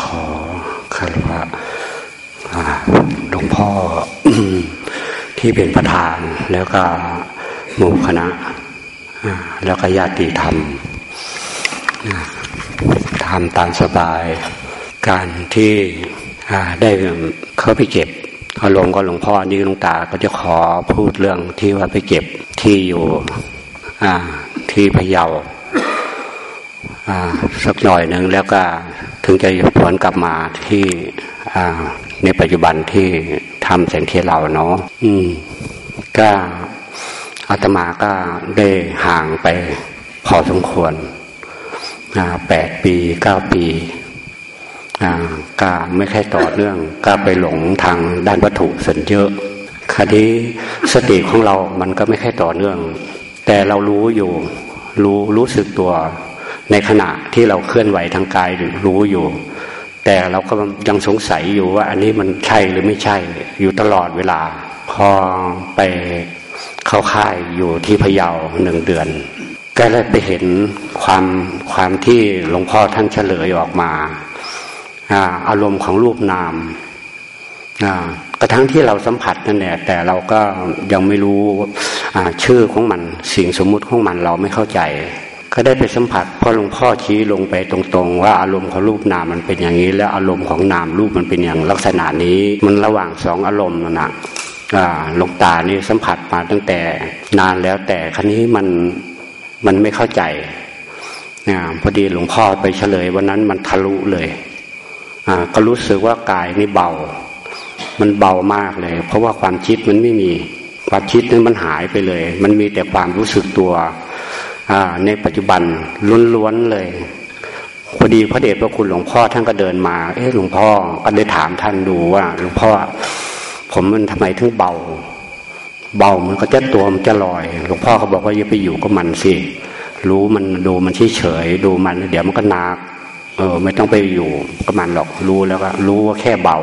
ขอคารวะหลวงพ่อที่เป็นประธานแล้วก็หมู่คณะ แล้วก็ญาติธรรมทำตามสบาย การที่ได้เข้าไปเก็บอารมณ์ก็หลวงพ่อนี่หลวงตาก็จะขอพูดเรื่องที่ว่าไปเก็บที่อยู่ที่พะเยา สักหน่อยหนึ่งแล้วก็ถึงจะผลกลับมาที่ในปัจจุบันที่ทำแสงเทียเราเนาะอืมก็อาตมาก็ได้ห่างไปพอสมควรแปดปีเก้าปีก็ไม่ค่อยต่อเนื่องก็ไปหลงทางด้านวัตถุส่วนเยอะคดีสติของเรามันก็ไม่ค่อยต่อเนื่อง แต่เรารู้อยู่ รู้รู้สึกตัว ในขณะที่เราเคลื่อนไหวทางกายหรือรู้อยู่ แต่เราก็ยังสงสัยอยู่ว่า อันนี้มันใช่หรือไม่ใช่อยู่ตลอดเวลา พอไปเข้าค่ายอยู่ที่พะเยาหนึ่งเดือน ก็เลยไปเห็นความความที่หลวงพ่อท่านเฉลยออกมาอารมณ์ของรูปนามกระทั่งที่เราสัมผัสนั่นแหละแต่เราก็ยังไม่รู้ชื่อของมันสิ่งสมมุติของมันเราไม่เข้าใจ ก็ได้ไปสัมผัสพอหลวงพ่อชี้ลงไปตรงๆ ว่าอารมณ์ของรูปนามมันเป็นอย่างนี้ แล้วอารมณ์ของนามรูปมันเป็นอย่างลักษณะนี้ มันระหว่างสองอารมณ์นะหลงตานี่สัมผัสมาตั้งแต่นานแล้วแต่ครั้นี้มันมันไม่เข้าใจพอดีหลวงพ่อไปเฉลยวันนั้นมันทะลุเลยก็รู้สึกว่ากายนี่เบา มันเบามากเลย เพราะว่าความคิดมันไม่มีความคิดนั้นมันหายไปเลย มันมีแต่ความรู้สึกตัว ในปัจจุบันล้วนๆเลยพอดีพระเดชพระคุณหลวงพ่อท่านก็เดินมา เอ๊ะหลวงพ่อก็ได้ถามท่านดูว่า หลวงพ่อ ผมมันทำไมถึงเบา เบามันก็จะตัวมันจะลอย หลวงพ่อเขาบอกว่าอย่าไปอยู่กับมันสิรู้มันดูมันเฉยๆดูมัน เดี๋ยวมันก็นักเออ ไม่ต้องไปอยู่กับมันหรอกรู้แล้วก็รู้ว่าแค่เบา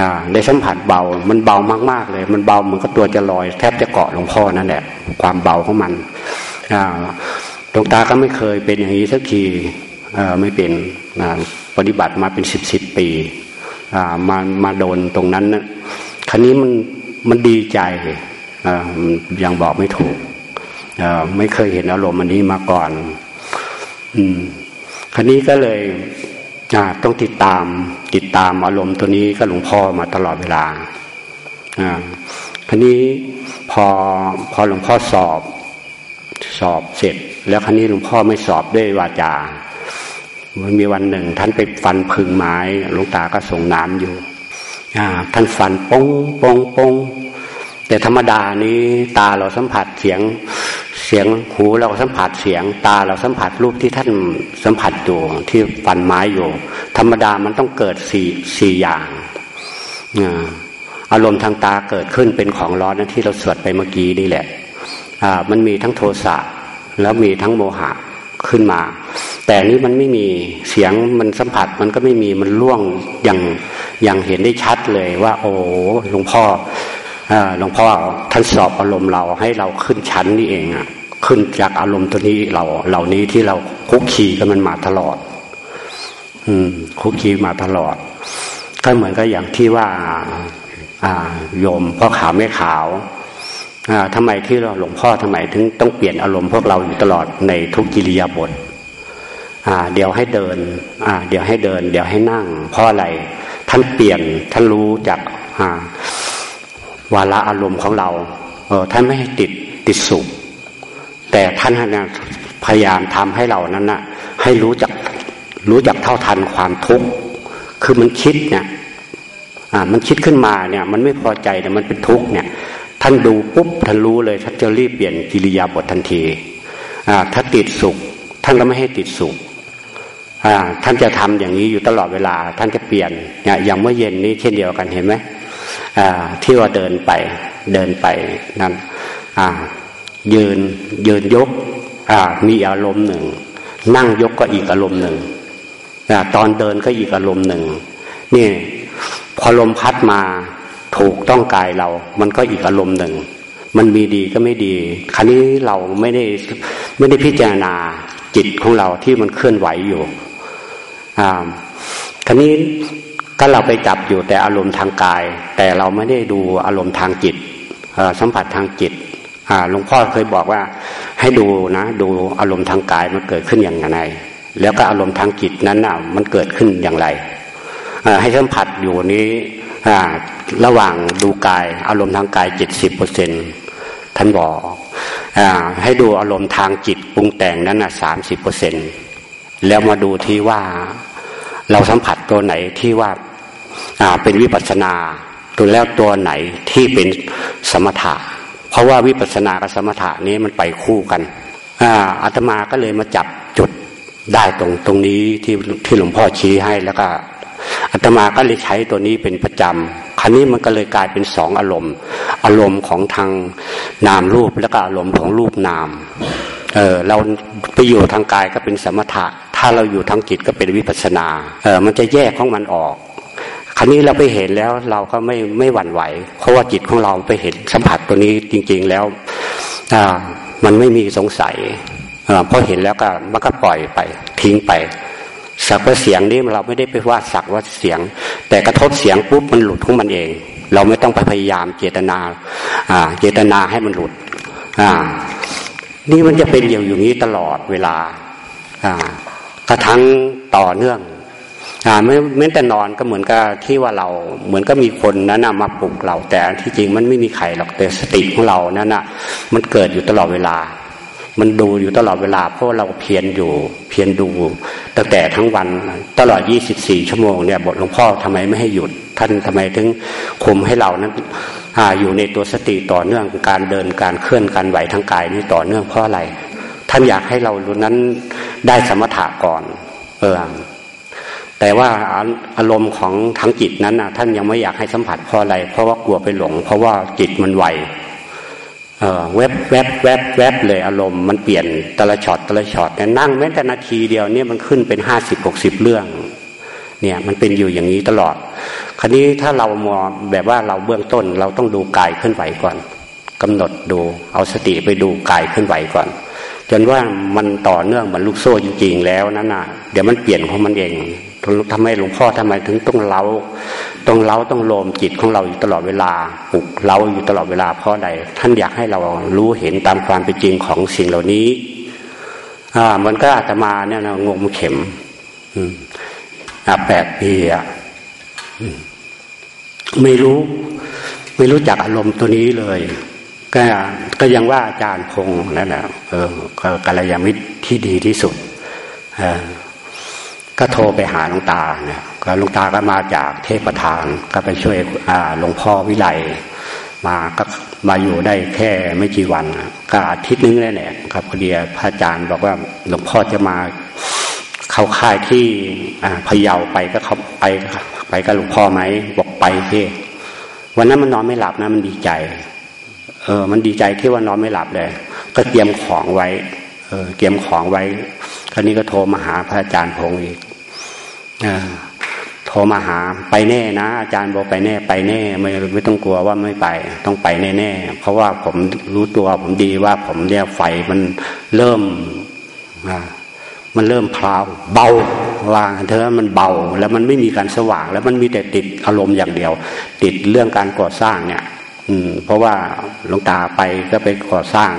อ่า ได้สัมผัสเบา มันเบามากๆเลย มันเบาเหมือนกับตัวจะลอย แทบจะเกาะหลวงพ่อนั่นแหละความเบาของมัน หลวงตาก็ไม่เคยเป็นอย่างนี้สักทีไม่เป็นปฏิบัติมาเป็นสิบสิบปีมามาโดนตรงนั้นนะครั้นี้มันมันดีใจอ่ายังบอกไม่ถูกไม่เคยเห็นอารมณ์อันนี้มาก่อน อืมครนี้ก็เลยต้องติดตาม ติดตามอารมณ์ตัวนี้ก็หลวงพ่อมาตลอดเวลาครนี้พอพอหลวงพ่อสอบ สอบเสร็จ แล้วครั้นี้หลวงพ่อไม่สอบด้วยวาจามันมีวันหนึ่ง ท่านไปฟันพึงไม้หลวงตาก็ส่งน้ำอยู่ท่านฟันปงปงปงแต่ธรรมดานี้ตาเราสัมผัสเสียงเสียงหูเราสัมผัสเสียง ตาเราสัมผัสรูปที่ท่านสัมผัสอยู่ที่ฟันไม้อยู่ ธรรมดามันต้องเกิดสี่สี่อย่างอารมณ์ทางตาเกิดขึ้นเป็นของร้อนนะที่เราสวดไปเมื่อกี้นี่แหละ มันมีทั้งโทสะแล้วมีทั้งโมหะขึ้นมา แต่นี้มันไม่มีเสียงมันสัมผัสมันก็ไม่มีมันล่วงอย่างอย่างเห็นได้ชัดเลยว่า โอ้หลวงพ่อหลวงพ่อท่านสอบอารมณ์เราให้เราขึ้นชั้นนี่เองอะขึ้นจากอารมณ์ตัวนี้เราเหล่านี้ที่เราคุกคีกันมันมาตลอด อืม คุกคีมาตลอด ก็เหมือนกับอย่างที่ว่า อ่าโยมพ่อขาวไม่ขาว อ่าทำไมที่เราหลวงพ่อทำไมถึงต้องเปลี่ยนอารมณ์พวกเราอยู่ตลอดในทุกกิริยาบทอ่าเดี๋ยวให้เดินอ่าเดี๋ยวให้เดิน เดี๋ยวให้นั่ง เพราะอะไร ท่านเปลี่ยนท่านรู้จากอ่าวาระอารมณ์ของเราเออท่านไม่ให้ติดติดสุขแต่ท่านพยายามทำให้เรานั้นนะ่ะ ให้รู้จักรู้จักเท่าทันความทุกข์คือมันคิดเนี่ยอ่ามันคิดขึ้นมาเนี่ย มันไม่พอใจเนี่ยมันเป็นทุกข์เนี่ย ท่านดูปุ๊บท่านรู้เลยท่านจะรีบเปลี่ยนกิริยาบททันทีถ้าติดสุข ท่านก็ไม่ให้ติดสุขท่านจะทำอย่างนี้อยู่ตลอดเวลา ท่านจะเปลี่ยนอย่างเมื่อเย็นนี้เช่นเดียวกันเห็นไหมที่ว่าเดินไปเดินไปนั่นยืนยืนยกมีอารมณ์หนึ่ง นั่งยกก็อีกอารมณ์หนึ่งตอนเดินก็อีกอารมณ์หนึ่งนี่พอลมพัดมา ถูกต้องกายเรา มันก็อีกอารมณ์หนึ่ง มันมีดีก็ไม่ดี ครั้นี้เราไม่ได้ไม่ได้พิจารณาจิตของเราที่มันเคลื่อนไหวอยู่อ่าทีนี้ก็เราไปจับอยู่แต่อารมณ์ทางกาย แต่เราไม่ได้ดูอารมณ์ทางจิตสัมผัสทางจิตหลวงพ่อเคยบอกว่าให้ดูนะ ดูอารมณ์ทางกายมันเกิดขึ้นอย่างไร แล้วก็อารมณ์ทางจิตนั้นน่ะมันเกิดขึ้นอย่างไรให้สัมผัสอยู่นี้ ระหว่างดูกายอารมณ์ทางกายเจ็ดสิบเปอร์เซ็นท่านบอกอให้ดูอารมณ์ทางจิตปรุงแต่งนั้นน่ะสามสิบเปอร์เซ็นแล้วมาดูที่ว่าเราสัมผัสตัวไหนที่ว่าเป็นวิปัสนาตัวแล้วตัวไหนที่เป็นสมถะ เพราะว่าวิปัสนากับสมถะนี้มันไปคู่กันอาตมาก็เลยมาจับจุดได้ตรงตรงนี้ที่ที่หลวงพ่อชี้ให้แล้วก็ อาตมาก็เลยใช้ตัวนี้เป็นประจำครั้นี้มันก็เลยกลายเป็นสองอารมณ์ อารมณ์ของทางนามรูปแล้วก็อารมณ์ของรูปนามเออเราไปอยู่ทางกายก็เป็นสมถะ ถ้าเราอยู่ทางจิตก็เป็นวิปัสนาเออมันจะแยกของมันออกครั้นี้เราไปเห็นแล้วเราก็ไม่ไม่หวั่นไหว เพราะว่าจิตของเราไปเห็นสัมผัสตัวนี้จริง ๆแล้วอ่ามันไม่มีสงสัยเพอเห็นแล้วก็มันก็ปล่อยไปทิ้งไป สักว่าเสียงนี้เราไม่ได้ไปว่าสักว่าเสียง แต่กระทบเสียงปุ๊บมันหลุดของมันเอง เราไม่ต้องไปพยายามเจตนาอ่าเจตนาให้มันหลุดอ่านี่มันจะเป็นอย่างอยู่นี้ตลอดเวลาอ่ากระทั่งต่อเนื่องอ่าไม่แม้แต่นอนก็เหมือนกับที่ว่าเราเหมือนก็มีคนนั้นนะมาปลุกเรา แต่ที่จริงมันไม่มีใครหรอกแต่สติของเรานั่นนะมันเกิดอยู่ตลอดเวลา มันดูอยู่ตลอดเวลา เพราะเราเพียรอยู่ เพียรดู ตั้งแต่ทั้งวันตลอด 24 ชั่วโมงเนี่ยบทหลวงพ่อทำไมไม่ให้หยุด ท่านทำไมถึงคุมให้เรานั้นออยู่ในตัวสติต่อเนื่องการเดินการเคลื่อนการไหวทางกายนี่ต่อเนื่องเพราะอะไร ท่านอยากให้เรารู้นั้นได้สมถะก่อน เออแต่ว่าอารมณ์ของทั้งจิตนั้นนะท่านยังไม่อยากให้สัมผัสเพราะอะไร เพราะว่ากลัวไปหลง เพราะว่าจิตมันไว เออแวบแวบแวบแวบเลยอารมณ์มันเปลี่ยนแต่ละช็อตแต่ละช็อตแต่นั่งแม้แต่นาทีเดียวเนี่ยมันขึ้นเป็นห้าสิบหกสิบเรื่อง เนี่ยมันเป็นอยู่อย่างนี้ตลอด คราวนี้ถ้าเรามองแบบว่าเราเบื้องต้นเราต้องดูกายเคลื่อนไหวก่อนกำหนดดูเอาสติไปดูกายเคลื่อนไหวก่อน จนว่ามันต่อเนื่องเหมือนลูกโซ่จริง ๆ แล้วนั่นน่ะเดี๋ยวมันเปลี่ยนของมันเองทำไมหลวงพ่อทำไมถึงต้องเล้า ต้องเล้าต้องโลมจิตของเราอยู่ตลอดเวลาปลุกเล้าอยู่ตลอดเวลาเพราะใดท่านอยากให้เรารู้เห็นตามความเป็นจริงของสิ่งเหล่านี้อ่ามันก็อาตมาเนี่ยนะงมเข็ม อืมอ่าแปดปีอะไม่รู้ไม่รู้จักอารมณ์ตัวนี้เลย ก็ก็ยังว่าอาจารย์พงศ์นั่นแหละเออกัลยาณมิตรที่ดีที่สุดอ่าก็โทรไปหาหลวงตาเนี่ย หลวงตาก็มาจากเทพประธานก็ไปช่วยหลวงพ่อวิไลมาก็มาอยู่ได้แค่ไม่กี่วันก็อาทิตย์นึงนี่แหละครับพอดีพระอาจารย์บอกว่าหลวงพ่อจะมาเข้าค่ายที่พะเยาไปก็เขาไปไปกับหลวงพ่อไหมบอกไปที่วันนั้นมันนอนไม่หลับนะมันดีใจ เออ มันดีใจที่ว่านอนไม่หลับเลย ก็เตรียมของไว้ เออ เตรียมของไว้คราวนี้ก็โทรมาหาพระอาจารย์พงศ์อีกอ่า โทรมาหาไปแน่นะ อาจารย์บอกไปแน่ไปแน่ไม่ไม่ต้องกลัวว่าไม่ไป ต้องไปแน่ๆเพราะว่าผมรู้ตัวผมดีว่าผมเนี่ยไฟมันเริ่มมันเริ่มพลาวเบาว่าเธอมันเบาแล้วมันไม่มีการสว่าง แล้วมันมีแต่ติดอารมณ์อย่างเดียว ติดเรื่องการก่อสร้างเนี่ย อืม เพราะว่าหลวงตาไปก็ไปก่อสร้าง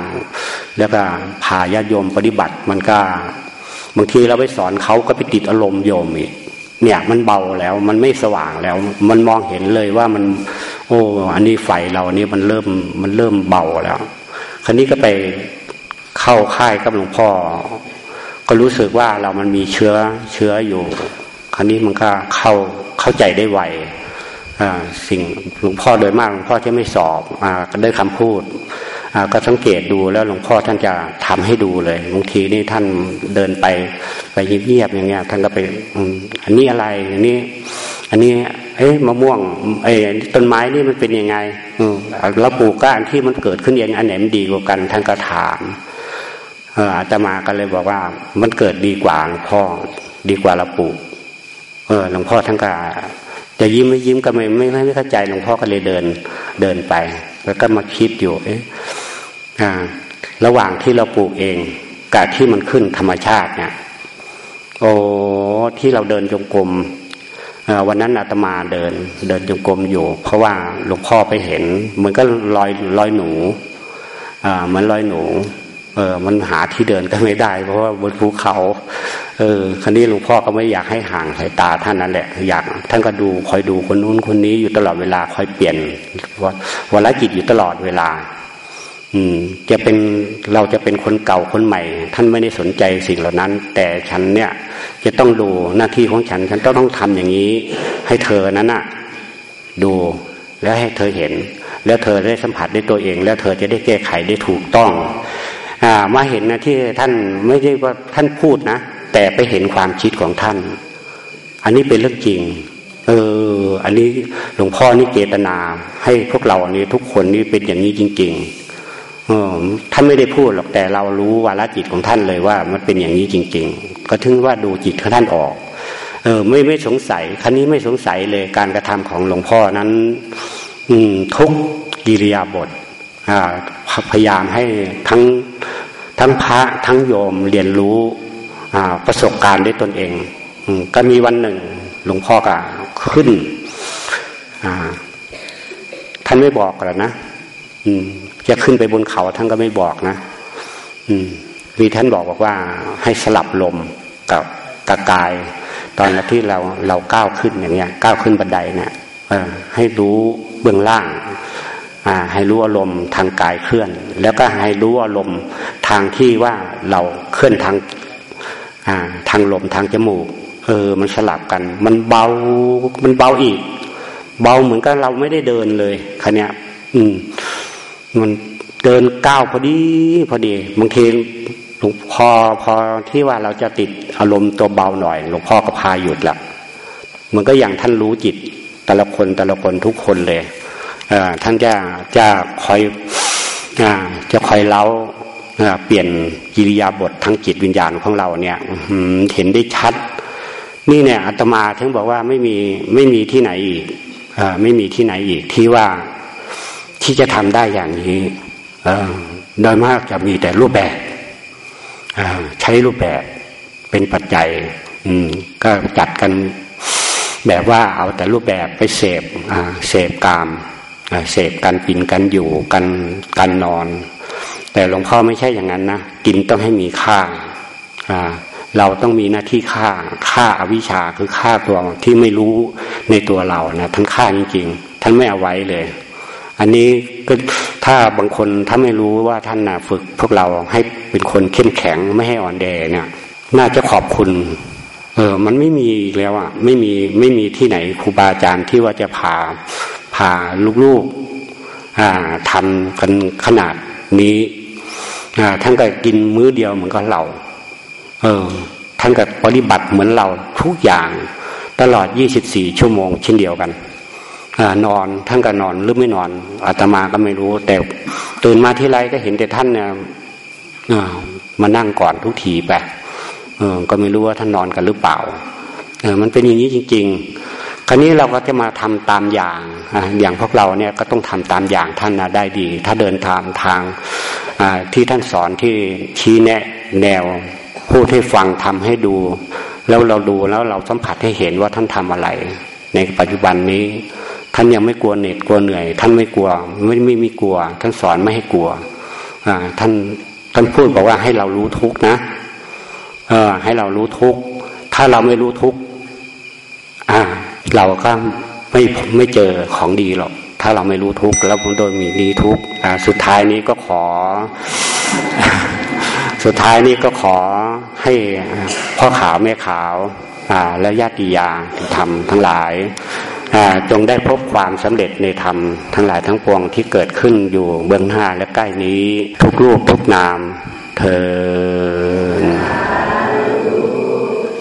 แล้วก็พาญาติโยมปฏิบัติ มันก็บางทีเราไปสอนเขาก็ไปติดอารมณ์โยมอีก เนี่ยมันเบาแล้วมันไม่สว่างแล้ว มันมองเห็นเลยว่ามัน โอ้อันนี้ไฟเราอันี่มันเริ่มมันเริ่มเบาแล้ว คราวนี้ก็ไปเข้าค่ายกับหลวงพ่อ ก็รู้สึกว่าเรามันมีเชื้อเชื้ออยู่ คราวนี้มันก็เข้าเข้าใจได้ไวสิ่งหลวงพ่อโดยมากหลวงพ่อจะไม่สอบอก็ได้คำพูด ก็สังเกตดูแล้วหลวงพ่อท่านจะทำให้ดูเลยบางทีนี่ท่านเดินไปไปเงียบๆอย่างเงี้ยท่านก็ไปอันนี้อะไรอันนี้ อันนี้ เอ้มะม่วงไอ้ต้นไม้นี่มันเป็นยังไงเราปลูกก้านที่มันเกิดขึ้นเองอันไหนมันดีกว่ากันท่านก็ถามเอออาตมาก็เลยบอกว่า มันเกิดดีกว่าหลวงพ่อดีกว่าเราปลูก เออหลวงพ่อท่านก็จะยิ้มไม่ยิ้มก็ไม่ไม่ไม่เข้าใจหลวงพ่อก็เลยเดินเดินไป แล้วก็มาคิดอยู่ เอ๊ะ ระหว่างที่เราปลูกเองกับที่มันขึ้นธรรมชาติเนี่ยโอ้ที่เราเดินจงกรมวันนั้นอาตมาเดิน เดินจงกรมอยู่ เพราะว่าหลวงพ่อไปเห็นมือนก็ลอยลอยหนูเหมือนลอยหนู เออ มันหาที่เดินก็ไม่ได้ เพราะว่าบนภูเขา เออคันนี้หลวงพ่อก็ไม่อยากให้ห่างสายตาท่านนั่นแหละ อยากท่านก็ดูคอยดูคนนู้นคนนี้อยู่ตลอดเวลาคอยเปลี่ยนวันละจิตอยู่ตลอดเวลา อืม จะเป็นเราจะเป็นคนเก่าคนใหม่ ท่านไม่ได้สนใจสิ่งเหล่านั้น แต่ฉันเนี่ย จะต้องดูหน้าที่ของฉัน ฉันต้องต้องทำอย่างนี้ ให้เธอนั้นน่ะดูแล้วให้เธอเห็น แล้วเธอได้สัมผัสได้ตัวเอง แล้วเธอจะได้แก้ไขได้ถูกต้อง อ่า มาเห็นนะที่ท่านไม่ใช่ว่าท่านพูดนะแต่ไปเห็นความคิดของท่าน อันนี้เป็นเรื่องจริง เออ อันนี้หลวงพ่อนี่เจตนา ให้พวกเราอันนี้ทุกคนนี่เป็นอย่างนี้จริง ๆ ท่านไม่ได้พูดหรอกแต่เรารู้วาระจิตของท่านเลยว่ามันเป็นอย่างนี้จริง ๆ ก็ถึงว่าดูจิตของท่านออก เออ ไม่ไม่สงสัยคันนี้ไม่สงสัยเลยการกระทำของหลวงพ่อนั้น อืมทุกกิริยาบทอ่าพยายามให้ทั้งทั้งพระทั้งโยมเรียนรู้ประสบการณ์ด้วยตนเองก็มีวันหนึ่ง หลวงพ่อก็ขึ้นท่านไม่บอกแล้วนะ จะขึ้นไปบนเขาท่านก็ไม่บอกนะมีท่านบอกบอกว่าให้สลับลมกับกากาย ตอนที่เราเราก้าวขึ้นอย่างเงี้ย ก้าวขึ้นบันไดเนี่ยให้รู้เบื้องล่างให้รู้อารมณ์ทางกายเคลื่อน แล้วก็ให้รู้อารมณ์ทางที่ว่าเราเคลื่อนทางทางลมทางจมูก เออ มันสลับกัน มันเบา มันเบาอีก เบาเหมือนกับเราไม่ได้เดินเลยคันเนี้ย อืม มันเดินก้าวพอดีพอดีบางทีหลวงพ่อพอที่ว่าเราจะติดอารมณ์ตัวเบาหน่อยหลวงพ่อก็พาหยุดละมันก็อย่างท่านรู้จิต แต่ละคนแต่ละคนทุกคนเลยท่านจะจะคอยอจะคอยเล้าเปลี่ยนกิริยาบททั้งจิตวิญญาณของเราเนี่ยเห็นได้ชัด นี่เนี่ยอาตมาถึงบอกว่าไม่มีไม่มีที่ไหนอีกอไม่มีที่ไหนอีกที่ว่า ที่จะทำได้อย่างนี้โดยมากจะมีแต่รูปแบบใช้รูปแบบเป็นปัจจัยก็จัดกันแบบว่าเอาแต่รูปแบบไปเสพเสพกามเสพกันกินกันอยู่กันกันนอน แต่หลวงพ่อไม่ใช่อย่างนั้นนะกินต้องให้มีค่าอ่าเราต้องมีหน้าที่ฆ่าฆ่าอาวิชชาคือฆ่าตัวที่ไม่รู้ในตัวเรานะท่านฆ่าจริงๆท่านไม่เอาไว้เลย อันนี้ก็ถ้าบางคนถ้าไม่รู้ว่าท่านนะฝึก พวกเราให้เป็นคนเข้มแข็งไม่ให้อ่อนแอเนี่ย น่าจะขอบคุณ เออ มันไม่มีแล้วอะ ไม่มีไม่มีที่ไหนครูบาอาจารย์ที่ว่าจะพาพาลูกๆอ่าทำกันขนาดนี้ท่านก็กินมื้อเดียวเหมือนกับเรา เออ ท่านก็ปฏิบัติเหมือนเราทุกอย่าง ตลอดยี่สิบสี่ชั่วโมงเช่นเดียวกัน นอนท่านก็นอนหรือไม่นอนอาตมาก็ไม่รู้ แต่ตื่นมาที่ไรก็เห็นแต่ท่านเนี่ยมานั่งก่อนทุกทีไปก็ไม่รู้ว่าท่านนอนกันหรือเปล่าเอมันเป็นอย่างนี้จริง ๆ คราวนี้เราก็จะมาทำตามอย่างอย่างพวกเราเนี่ยก็ต้องทำตามอย่างท่านนะได้ดี ถ้าเดินทางทางที่ท่านสอนที่ชี้แนะแนวพูดให้ฟังทำให้ดู แล้วเราดูแล้วเราสัมผัสให้เห็นว่าท่านทำอะไร ในปัจจุบันนี้ ท่านยังไม่กลัวเหน็ดกลัวเหนื่อย ท่านไม่กลัวไม่ไม่มีกลัว ท่านสอนไม่ให้กลัวอ่าท่านท่านพูดบอกว่าให้เรารู้ทุกนะเออให้เรารู้ทุกถ้าเราไม่รู้ทุกอ่า เราก็ไม่ไม่เจอของดีหรอกถ้าเราไม่รู้ทุกแล้วผมโดยมีดีทุกข์สุดท้ายนี้ก็ขอ สุดท้ายนี้ก็ขอให้พ่อขาวแม่ขาวและญาติยาธรรมทั้งหลาย จงได้พบความสำเร็จในธรรมทั้งหลายทั้งปวงที่เกิดขึ้นอยู่เบื้องหน้าและใกล้นี้ทุกรูปทุกนามเธอ